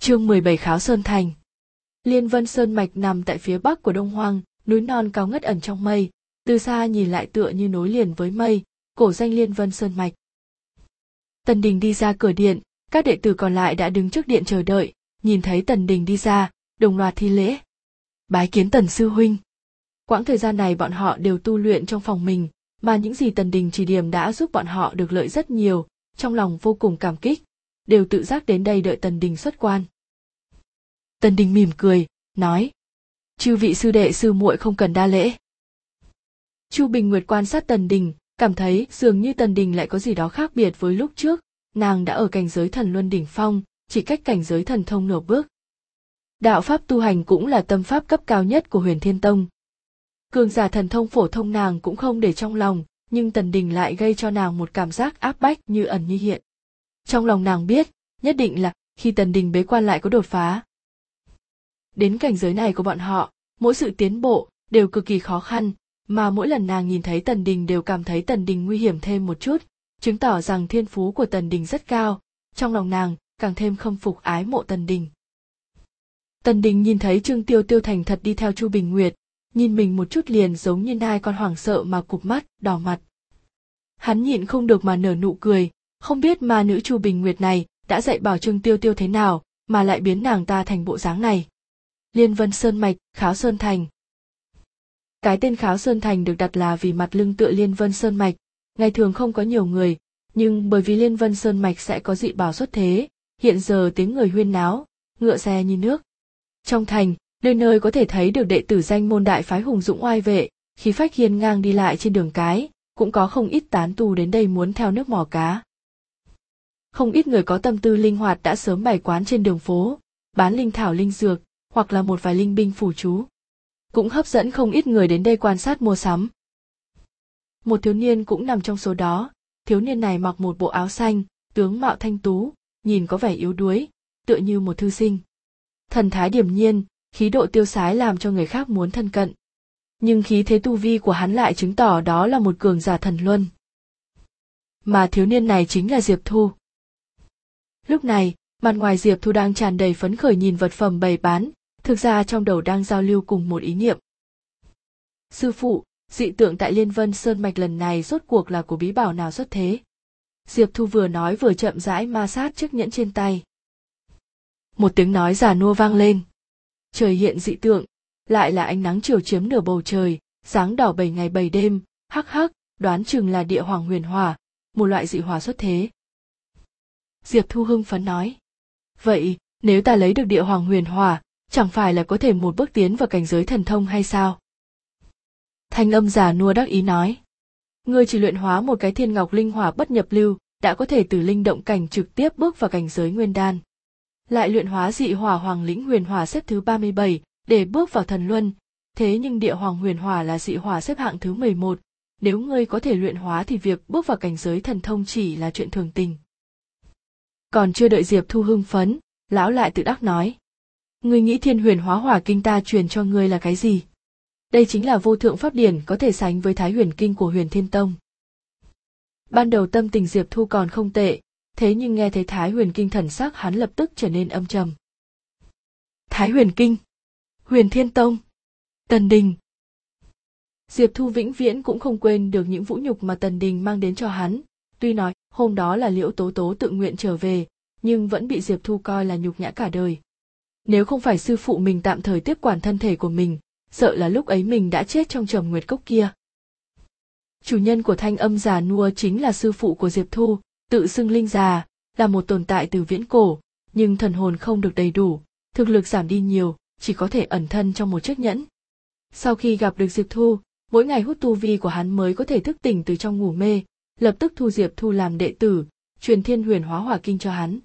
Chương 17 Kháo Sơn Thành Liên Vân Sơn Mạch nằm tại phía bắc của Đông Hoang, núi non cao ngất ẩn trong mây, từ xa nhìn lại tựa như nối liền với mây, cổ danh Liên Vân Sơn Mạch. Tần Đình đi ra cửa điện, các đệ tử còn lại đã đứng trước điện chờ đợi, nhìn thấy Tần Đình đi ra, đồng loạt thi lễ. Bái kiến Tần Sư Huynh. Quãng thời gian này bọn họ đều tu luyện trong phòng mình, mà những gì Tần Đình chỉ điểm đã giúp bọn họ được lợi rất nhiều, trong lòng vô cùng cảm kích, đều tự giác đến đây đợi Tần Đình xuất quan. Tần Đình mỉm cười, nói: "Chư vị sư đệ sư muội không cần đa lễ." Chu Bình Nguyệt quan sát Tần Đình, cảm thấy dường như Tần Đình lại có gì đó khác biệt với lúc trước, nàng đã ở cảnh giới thần luân đỉnh phong, chỉ cách cảnh giới thần thông nửa bước. Đạo pháp tu hành cũng là tâm pháp cấp cao nhất của Huyền Thiên Tông. Cường giả thần thông phổ thông nàng cũng không để trong lòng, nhưng Tần Đình lại gây cho nàng một cảm giác áp bách như ẩn như hiện. Trong lòng nàng biết, nhất định là khi Tần Đình bế quan lại có đột phá. Đến cảnh giới này của bọn họ, mỗi sự tiến bộ đều cực kỳ khó khăn, mà mỗi lần nàng nhìn thấy Tần Đình đều cảm thấy Tần Đình nguy hiểm thêm một chút, chứng tỏ rằng thiên phú của Tần Đình rất cao, trong lòng nàng càng thêm khâm phục ái mộ Tần Đình. Tần Đình nhìn thấy Trương Tiêu Tiêu thành thật đi theo Chu Bình Nguyệt, nhìn mình một chút liền giống như nai con hoảng sợ mà cụp mắt, đỏ mặt. Hắn nhịn không được mà nở nụ cười, không biết ma nữ Chu Bình Nguyệt này đã dạy bảo Trương Tiêu Tiêu thế nào mà lại biến nàng ta thành bộ dáng này. Liên Vân Sơn Mạch, Kháo Sơn Thành. Cái tên Kháo Sơn Thành được đặt là vì mặt lưng tựa Liên Vân Sơn Mạch, ngày thường không có nhiều người, nhưng bởi vì Liên Vân Sơn Mạch sẽ có dị bảo xuất thế, hiện giờ tiếng người huyên náo, ngựa xe như nước. Trong thành, nơi nơi có thể thấy được đệ tử danh môn đại phái hùng dũng oai vệ, khí phách hiên ngang đi lại trên đường cái, cũng có không ít tán tu đến đây muốn theo nước mò cá. Không ít người có tâm tư linh hoạt đã sớm bày quán trên đường phố, bán linh thảo linh dược, hoặc là một vài linh binh phủ chú. Cũng hấp dẫn không ít người đến đây quan sát mua sắm. Một thiếu niên cũng nằm trong số đó, thiếu niên này mặc một bộ áo xanh, tướng mạo thanh tú, nhìn có vẻ yếu đuối, tựa như một thư sinh. Thần thái điềm nhiên, khí độ tiêu sái làm cho người khác muốn thân cận. Nhưng khí thế tu vi của hắn lại chứng tỏ đó là một cường giả thần luân. Mà thiếu niên này chính là Diệp Thu. Lúc này, mặt ngoài Diệp Thu đang tràn đầy phấn khởi nhìn vật phẩm bày bán, thực ra trong đầu đang giao lưu cùng một ý niệm. Sư phụ, dị tượng tại Liên Vân Sơn Mạch lần này rốt cuộc là của bí bảo nào xuất thế? Diệp Thu vừa nói vừa chậm rãi ma sát chiếc nhẫn trên tay. Một tiếng nói già nua vang lên. Trời hiện dị tượng, lại là ánh nắng chiều chiếm nửa bầu trời, sáng đỏ bảy ngày bảy đêm, hắc hắc, đoán chừng là địa hoàng huyền hỏa, một loại dị hỏa xuất thế. Diệp Thu hưng phấn nói. Vậy, nếu ta lấy được địa hoàng huyền hỏa, chẳng phải là có thể một bước tiến vào cảnh giới thần thông hay sao? Thanh âm giả nua đắc ý nói. Ngươi chỉ luyện hóa một cái thiên ngọc linh hỏa bất nhập lưu, đã có thể từ linh động cảnh trực tiếp bước vào cảnh giới nguyên đan. Lại luyện hóa dị hỏa hoàng lĩnh huyền hỏa xếp thứ 37, để bước vào thần luân, thế nhưng địa hoàng huyền hỏa là dị hỏa xếp hạng thứ 11, nếu ngươi có thể luyện hóa thì việc bước vào cảnh giới thần thông chỉ là chuyện thường tình. Còn chưa đợi Diệp Thu hưng phấn, lão lại tự đắc nói. Ngươi nghĩ thiên huyền hóa hỏa kinh ta truyền cho ngươi là cái gì? Đây chính là vô thượng pháp điển có thể sánh với thái huyền kinh của huyền thiên tông. Ban đầu tâm tình Diệp Thu còn không tệ, thế nhưng nghe thấy thái huyền kinh thần sắc hắn lập tức trở nên âm trầm. Thái huyền kinh, huyền thiên tông, tần đình. Diệp Thu vĩnh viễn cũng không quên được những vũ nhục mà tần đình mang đến cho hắn, tuy nói hôm đó là liễu tố tố tự nguyện trở về, nhưng vẫn bị Diệp Thu coi là nhục nhã cả đời. Nếu không phải sư phụ mình tạm thời tiếp quản thân thể của mình, sợ là lúc ấy mình đã chết trong trầm nguyệt cốc kia. Chủ nhân của thanh âm già nua chính là sư phụ của Diệp Thu, tự xưng linh già, là một tồn tại từ viễn cổ, nhưng thần hồn không được đầy đủ, thực lực giảm đi nhiều, chỉ có thể ẩn thân trong một chiếc nhẫn. Sau khi gặp được Diệp Thu, mỗi ngày hút tu vi của hắn mới có thể thức tỉnh từ trong ngủ mê, lập tức thu Diệp Thu làm đệ tử, truyền thiên huyền hóa hỏa kinh cho hắn.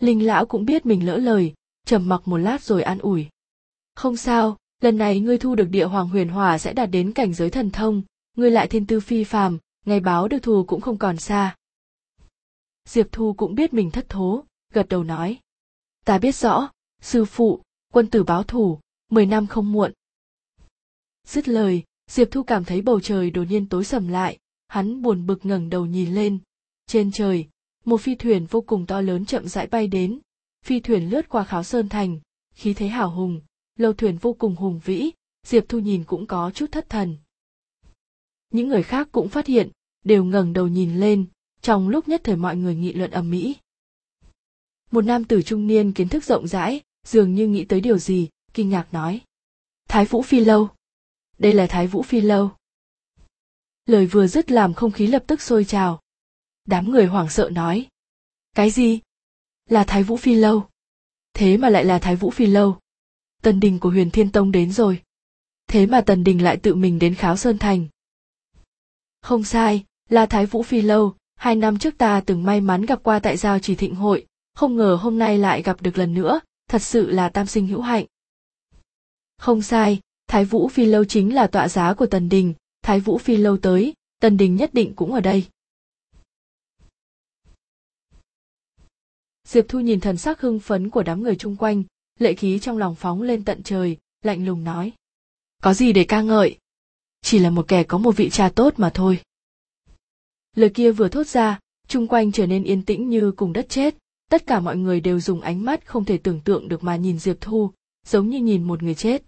Linh lão cũng biết mình lỡ lời, trầm mặc một lát rồi an ủi. Không sao, lần này ngươi thu được địa hoàng huyền hỏa sẽ đạt đến cảnh giới thần thông, ngươi lại thiên tư phi phàm, ngày báo được thù cũng không còn xa. Diệp Thu cũng biết mình thất thố, gật đầu nói. Ta biết rõ, sư phụ, quân tử báo thù, mười năm không muộn. Dứt lời, Diệp Thu cảm thấy bầu trời đột nhiên tối sầm lại, hắn buồn bực ngẩng đầu nhìn lên. Trên trời, một phi thuyền vô cùng to lớn chậm rãi bay đến phi thuyền lướt qua kháo sơn thành, khí thế hào hùng lâu thuyền vô cùng hùng vĩ, diệp thu nhìn cũng có chút thất thần. Những người khác cũng phát hiện, đều ngẩng đầu nhìn lên, trong lúc nhất thời mọi người nghị luận ầm mỹ một nam tử trung niên kiến thức rộng rãi, dường như nghĩ tới điều gì, kinh ngạc nói. Thái vũ phi lâu. Đây là thái vũ phi lâu. Lời vừa dứt làm không khí lập tức sôi trào. Đám người hoảng sợ nói. Cái gì? Là thái vũ phi lâu. Thế mà lại là thái vũ phi lâu. Tần đình của huyền thiên tông đến rồi. Thế mà tần đình lại tự mình đến kháo sơn thành. Không sai, là thái vũ phi lâu. Hai năm trước ta từng may mắn gặp qua tại giao chỉ thịnh hội. Không ngờ hôm nay lại gặp được lần nữa. Thật sự là tam sinh hữu hạnh. Không sai, thái vũ phi lâu chính là tọa giá của tần đình. Thái vũ phi lâu tới, tần đình nhất định cũng ở đây. Diệp thu nhìn thần sắc hưng phấn của đám người chung quanh, lệ khí trong lòng phóng lên tận trời, lạnh lùng nói. Có gì để ca ngợi? Chỉ là một kẻ có một vị cha tốt mà thôi. Lời kia vừa thốt ra, chung quanh trở nên yên tĩnh như cùng đất chết. Tất cả mọi người đều dùng ánh mắt không thể tưởng tượng được mà nhìn diệp thu, giống như nhìn một người chết.